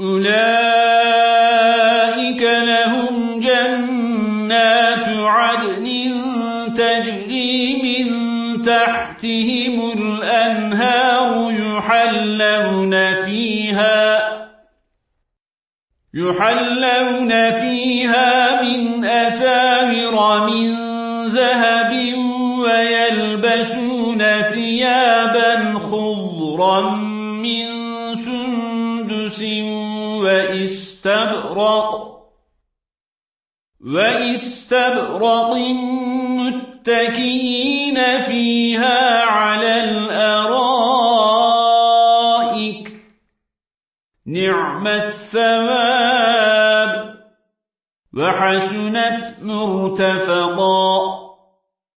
أولئك لهم جنات عدن تجري من تحتهم الأنهار يحلون فيها يحلون فيها من أسامر من ذهب ويلبسون ثيابا خضرا من سندس وإستبرق وإستبرق متكئين فيها على الأرائك. نعم الثواب. وحسنت مرتفقا.